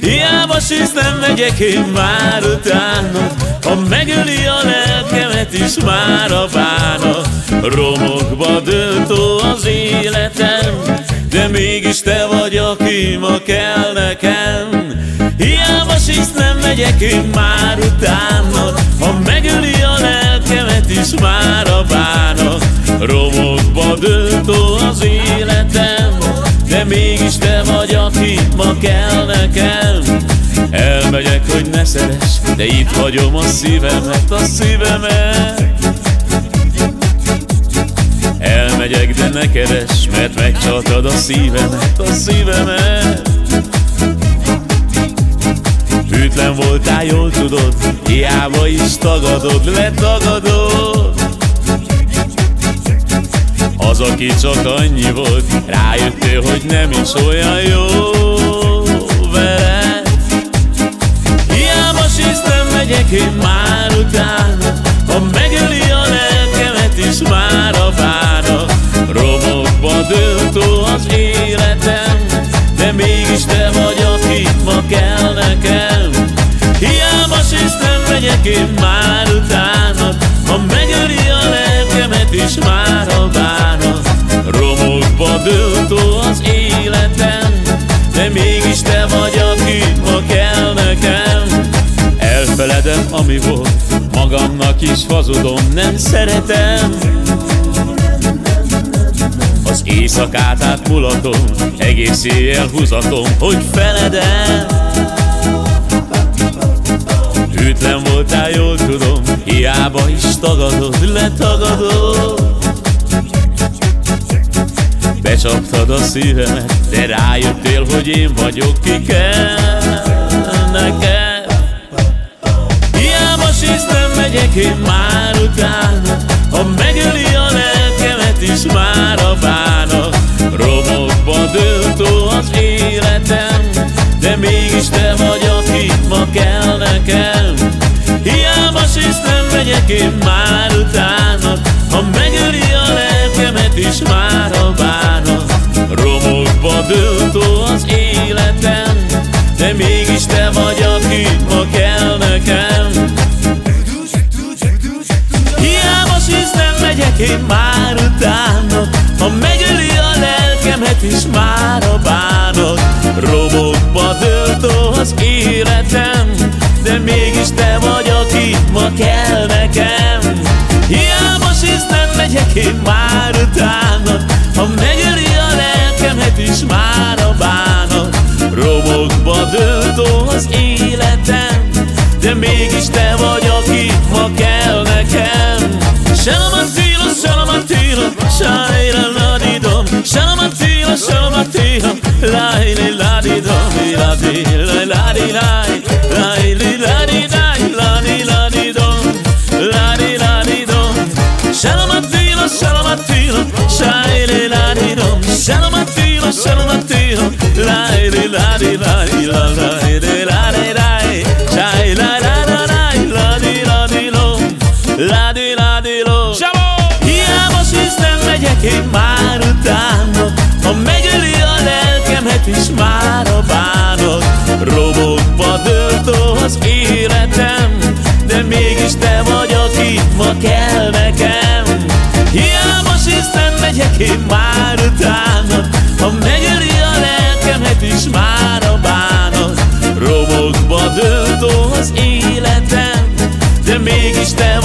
Hiába nem megyek én már utána Ha megöli a lelkemet is már a bánat Romokba döntó az életem De mégis te vagy, aki ma kell nekem. Hiába nem megyek én már utána Ha megöli a lelkemet is már döntó az életem de mégis te vagy, aki ma kell nekem. Elmegyek, hogy ne szeres De itt hagyom a szívemet, a szívemet. Elmegyek, de ne keres Mert megcsaltad a szívemet, a szívemet. Hűtlen voltál, jól tudod Hiába is tagadod, letagadod az, aki csak annyi volt Rájöttél, hogy nem is olyan jó ami volt. Magamnak is hazudom, nem szeretem. Az éjszakát átmulatom Egész éjjel húzatom, hogy feledem. Hűtlen voltál, jól tudom Hiába is tagadod, letagadod. Becsaptad a szívemet, de rájöttél, hogy én vagyok, ki kell neked Nem megyek én már utána. Ha megöli a lelkemet is már a bána Romokba dőltó az életem De mégis te vagy, aki ma kell nekem. Hiába sísz, nem megyek én már megyek én már utána Ha megöli a lelkemet is már a bánat Romokba dőltó az életem De mégis te vagy, aki ma kell nekem. Hiába nem megyek én már utána Ha megöli is már a bánat Romokba dőltó az életem De mégis te vagy, aki ma kell nekem. Salamatila, salamatila, io sono Martino, lai li la di do mi la di lai la di lai, lai li la di dai, la di la di do, la di la di do. Sono Martino, sono Martino, sai li la di do, sono Martino, sono Martino, lai li la di lai, la lai di la di dai, sai la la la dai, la di la di lo, la di la di lo. Siamo! Io amo si stende, che marutam. Ha megöli a lelkemet is már a bánat Robokba dőltó az életem De mégis te vagy, aki ma kell nekem. Hiába nem megyek én már utána ha megöli a lelkemet is már a bánat Romokba dőltó az életem De mégis te